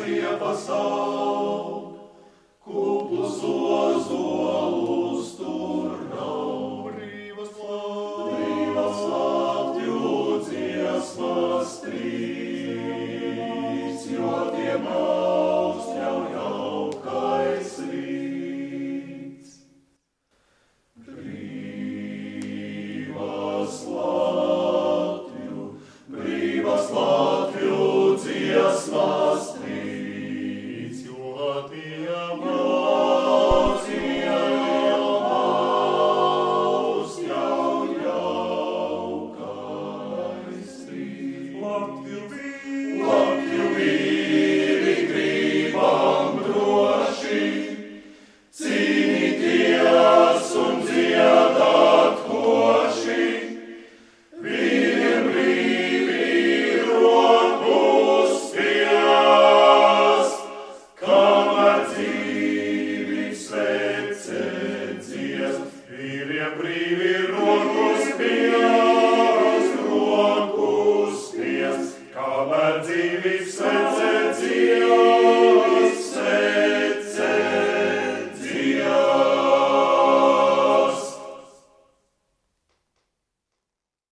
of the soul. Filie brīvi rokus pies, rokus pies, kamēr dzīvības sēdzē dzīvo.